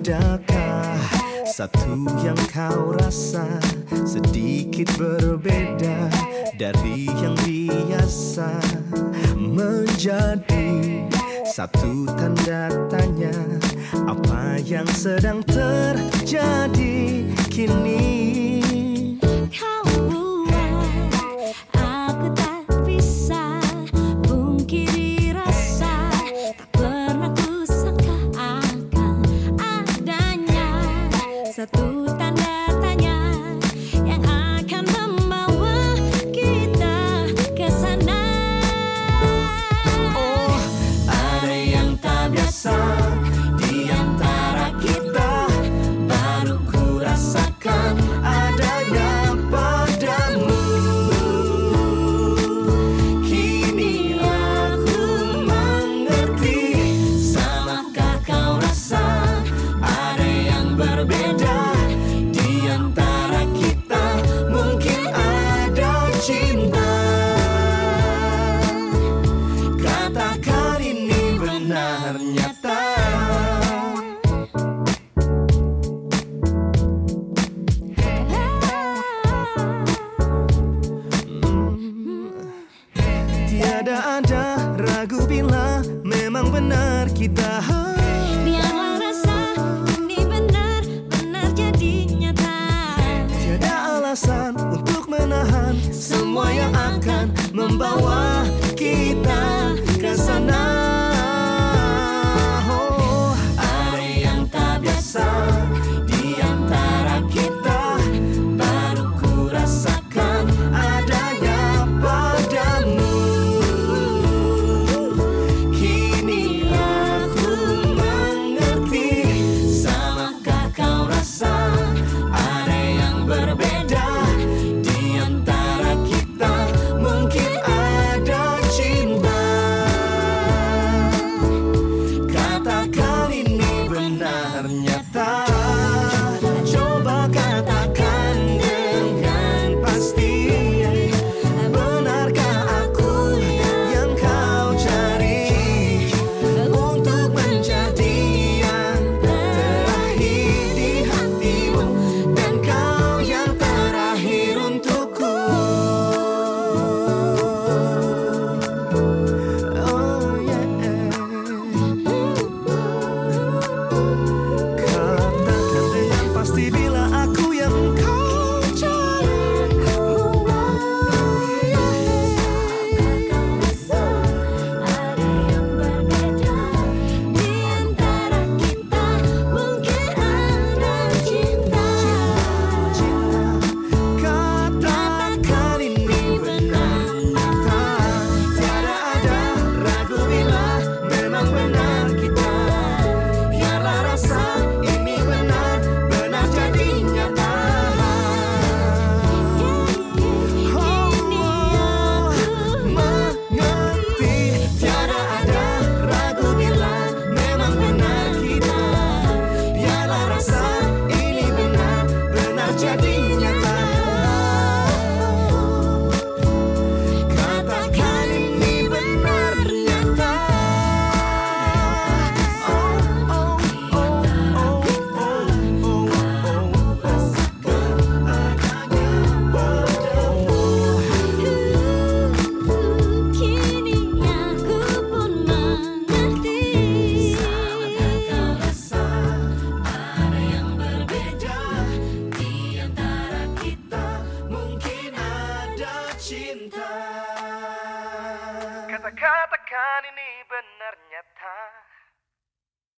adakah satu yang kau rasa sedikit berbeda dari yang biasa? Menjadi satu tanda tanya apa yang sedang terjadi kini? a tu nyata Tiada ada ragu bila memang benar kita alasan untuk menahan semua yang akan membawa tragedy. cinta. Kata-katakan ini benar nyata.